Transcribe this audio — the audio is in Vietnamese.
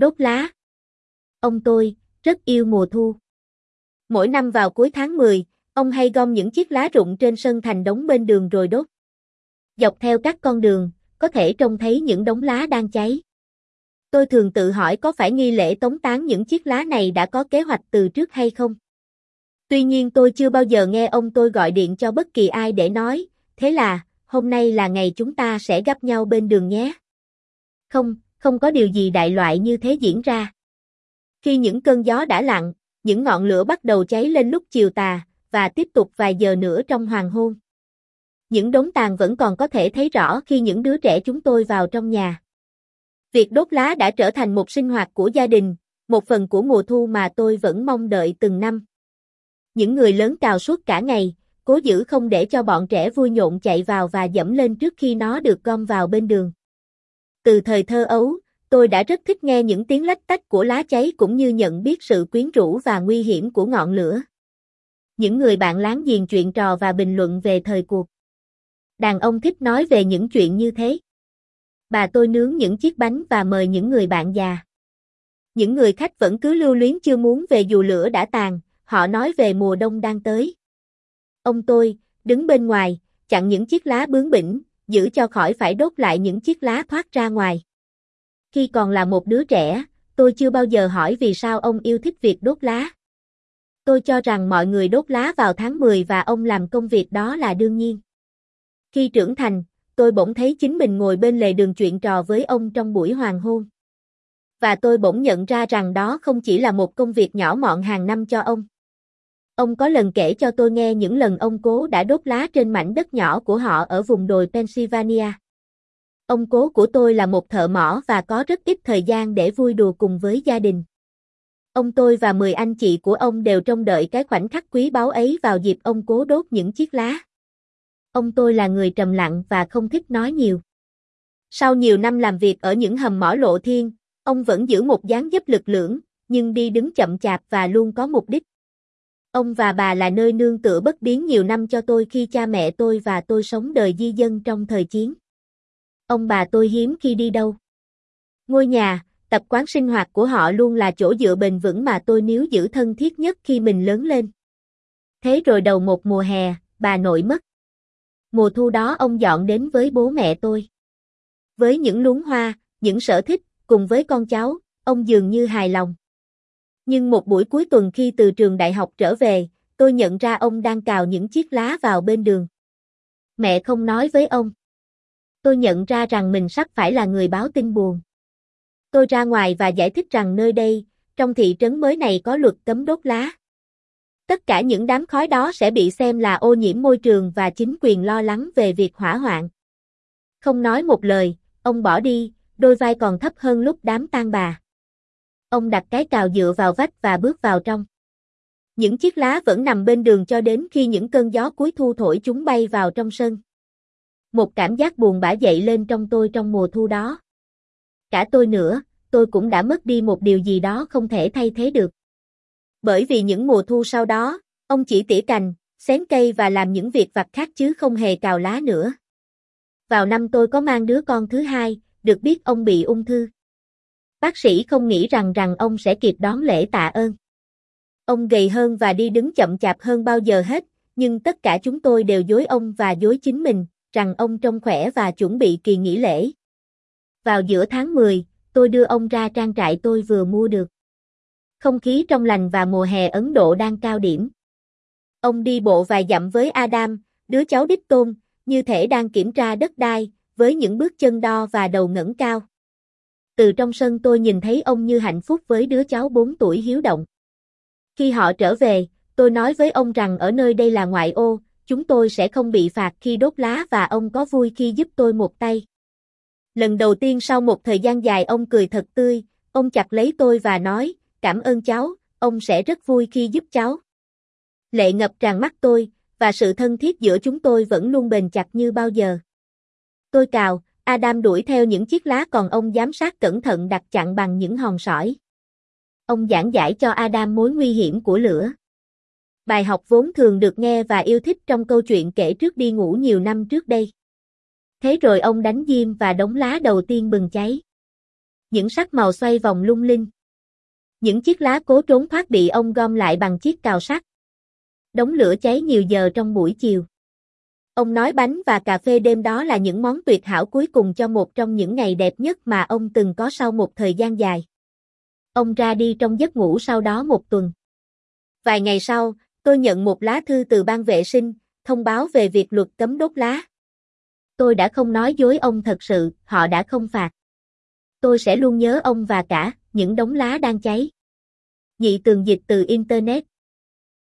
Đốt lá. Ông tôi, rất yêu mùa thu. Mỗi năm vào cuối tháng 10, ông hay gom những chiếc lá rụng trên sân thành đống bên đường rồi đốt. Dọc theo các con đường, có thể trông thấy những đống lá đang cháy. Tôi thường tự hỏi có phải nghi lễ tống tán những chiếc lá này đã có kế hoạch từ trước hay không? Tuy nhiên tôi chưa bao giờ nghe ông tôi gọi điện cho bất kỳ ai để nói, thế là, hôm nay là ngày chúng ta sẽ gặp nhau bên đường nhé. Không, không có điều gì đại loại như thế diễn ra. Khi những cơn gió đã lặng, những ngọn lửa bắt đầu cháy lên lúc chiều tà, và tiếp tục vài giờ nữa trong hoàng hôn. Những đống tàn vẫn còn có thể thấy rõ khi những đứa trẻ chúng tôi vào trong nhà. Việc đốt lá đã trở thành một sinh hoạt của gia đình, một phần của mùa thu mà tôi vẫn mong đợi từng năm. Những người lớn cào suốt cả ngày, cố giữ không để cho bọn trẻ vui nhộn chạy vào và dẫm lên trước khi nó được gom vào bên đường. Từ thời thơ ấu, tôi đã rất thích nghe những tiếng lách tách của lá cháy cũng như nhận biết sự quyến rũ và nguy hiểm của ngọn lửa. Những người bạn láng giềng chuyện trò và bình luận về thời cuộc. Đàn ông thích nói về những chuyện như thế. Bà tôi nướng những chiếc bánh và mời những người bạn già. Những người khách vẫn cứ lưu luyến chưa muốn về dù lửa đã tàn, họ nói về mùa đông đang tới. Ông tôi, đứng bên ngoài, chặn những chiếc lá bướng bỉnh, giữ cho khỏi phải đốt lại những chiếc lá thoát ra ngoài. Khi còn là một đứa trẻ, tôi chưa bao giờ hỏi vì sao ông yêu thích việc đốt lá. Tôi cho rằng mọi người đốt lá vào tháng 10 và ông làm công việc đó là đương nhiên. Khi trưởng thành, tôi bỗng thấy chính mình ngồi bên lề đường chuyện trò với ông trong buổi hoàng hôn. Và tôi bỗng nhận ra rằng đó không chỉ là một công việc nhỏ mọn hàng năm cho ông. Ông có lần kể cho tôi nghe những lần ông cố đã đốt lá trên mảnh đất nhỏ của họ ở vùng đồi Pennsylvania. Ông cố của tôi là một thợ mỏ và có rất ít thời gian để vui đùa cùng với gia đình. Ông tôi và 10 anh chị của ông đều trông đợi cái khoảnh khắc quý báu ấy vào dịp ông cố đốt những chiếc lá. Ông tôi là người trầm lặng và không thích nói nhiều. Sau nhiều năm làm việc ở những hầm mỏ lộ thiên, ông vẫn giữ một dáng dấp lực lưỡng, nhưng đi đứng chậm chạp và luôn có mục đích. Ông và bà là nơi nương tựa bất biến nhiều năm cho tôi khi cha mẹ tôi và tôi sống đời di dân trong thời chiến. Ông bà tôi hiếm khi đi đâu. Ngôi nhà, tập quán sinh hoạt của họ luôn là chỗ dựa bền vững mà tôi níu giữ thân thiết nhất khi mình lớn lên. Thế rồi đầu một mùa hè, bà nội mất. Mùa thu đó ông dọn đến với bố mẹ tôi. Với những luống hoa, những sở thích, cùng với con cháu, ông dường như hài lòng. Nhưng một buổi cuối tuần khi từ trường đại học trở về, tôi nhận ra ông đang cào những chiếc lá vào bên đường. Mẹ không nói với ông. Tôi nhận ra rằng mình sắp phải là người báo tin buồn. Tôi ra ngoài và giải thích rằng nơi đây, trong thị trấn mới này có luật cấm đốt lá. Tất cả những đám khói đó sẽ bị xem là ô nhiễm môi trường và chính quyền lo lắng về việc hỏa hoạn. Không nói một lời, ông bỏ đi, đôi vai còn thấp hơn lúc đám tang bà. Ông đặt cái cào dựa vào vách và bước vào trong. Những chiếc lá vẫn nằm bên đường cho đến khi những cơn gió cuối thu thổi chúng bay vào trong sân. Một cảm giác buồn bã dậy lên trong tôi trong mùa thu đó. Cả tôi nữa, tôi cũng đã mất đi một điều gì đó không thể thay thế được. Bởi vì những mùa thu sau đó, ông chỉ tỉa cành, xén cây và làm những việc vặt khác chứ không hề cào lá nữa. Vào năm tôi có mang đứa con thứ hai, được biết ông bị ung thư. Bác sĩ không nghĩ rằng rằng ông sẽ kịp đón lễ tạ ơn. Ông gầy hơn và đi đứng chậm chạp hơn bao giờ hết, nhưng tất cả chúng tôi đều dối ông và dối chính mình, rằng ông trông khỏe và chuẩn bị kỳ nghỉ lễ. Vào giữa tháng 10, tôi đưa ông ra trang trại tôi vừa mua được. Không khí trong lành và mùa hè Ấn Độ đang cao điểm. Ông đi bộ vài dặm với Adam, đứa cháu đích tôn, như thể đang kiểm tra đất đai, với những bước chân đo và đầu ngẩng cao. Từ trong sân tôi nhìn thấy ông như hạnh phúc với đứa cháu 4 tuổi hiếu động. Khi họ trở về, tôi nói với ông rằng ở nơi đây là ngoại ô, chúng tôi sẽ không bị phạt khi đốt lá và ông có vui khi giúp tôi một tay. Lần đầu tiên sau một thời gian dài ông cười thật tươi, ông chặt lấy tôi và nói, cảm ơn cháu, ông sẽ rất vui khi giúp cháu. Lệ ngập tràn mắt tôi, và sự thân thiết giữa chúng tôi vẫn luôn bền chặt như bao giờ. Tôi cào, Adam đuổi theo những chiếc lá còn ông giám sát cẩn thận đặt chặn bằng những hòn sỏi. Ông giảng giải cho Adam mối nguy hiểm của lửa. Bài học vốn thường được nghe và yêu thích trong câu chuyện kể trước đi ngủ nhiều năm trước đây. Thế rồi ông đánh diêm và đống lá đầu tiên bừng cháy. những sắc màu xoay vòng lung linh. Những chiếc lá cố trốn thoát bị ông gom lại bằng chiếc cào sắt. Đống lửa cháy nhiều giờ trong buổi chiều. Ông nói bánh và cà phê đêm đó là những món tuyệt hảo cuối cùng cho một trong những ngày đẹp nhất mà ông từng có sau một thời gian dài. Ông ra đi trong giấc ngủ sau đó một tuần. Vài ngày sau, tôi nhận một lá thư từ ban vệ sinh, thông báo về việc luật cấm đốt lá. Tôi đã không nói dối ông thật sự, họ đã không phạt. Tôi sẽ luôn nhớ ông và cả những đống lá đang cháy. Nhị tường dịch từ Internet